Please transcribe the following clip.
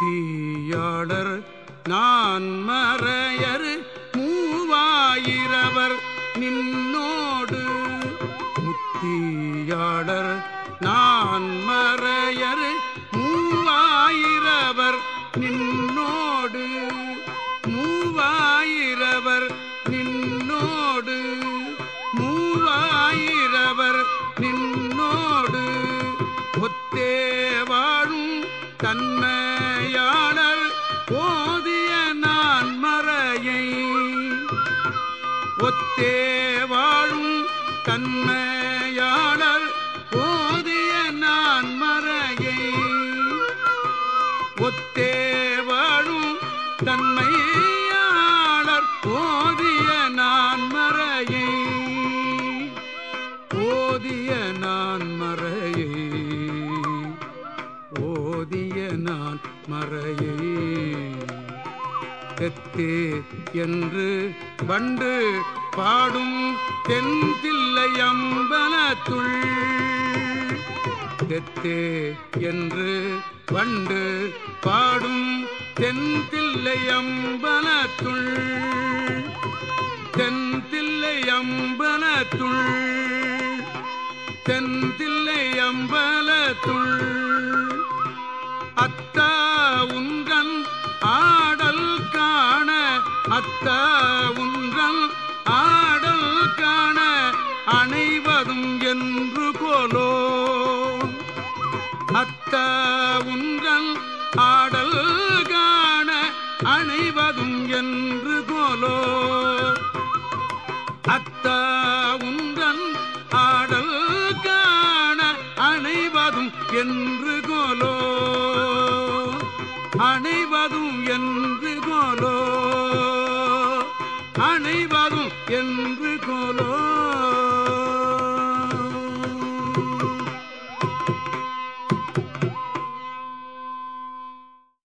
தீயாளர் நான் மறையர் மூவாயிரவர் நின்னோடு. முத்தியாளர் நான் மறையர் மூவாயிரவர் நின்னோடு. மூவாயிரவர் நின்னோடு. மூவாயிரவர் நின்னோடு. தன்மையாளர் போதிய நான் மறையை. ஒத்தே வாழும் தன்மையாளர் போதிய நான் மறையை. ஒத்தே வாழும் தன்மையாளர் போதிய நான் மறையை. போதிய ஓதிய நான் மறையை தெத்தே என்று வண்டு பாடும் தென்தில்லை அம்பலத்துள். தெத்தே என்று வண்டு பாடும் தென்தில்லை அம்பலத்துள். தென்தில்லை அம்பலத்துள். தென்தில்லை அம்பலத்துள். அத்தா ஆடல் காண அனைவதும் என்று போலோ. அத்த ஆடல் காண அனைவதும் என்று போலோ. அத்த ஆடல் காண அனைவதும் என்று கோலோ அனைவதும் என்று கோலோ வரும் என்று கோலோ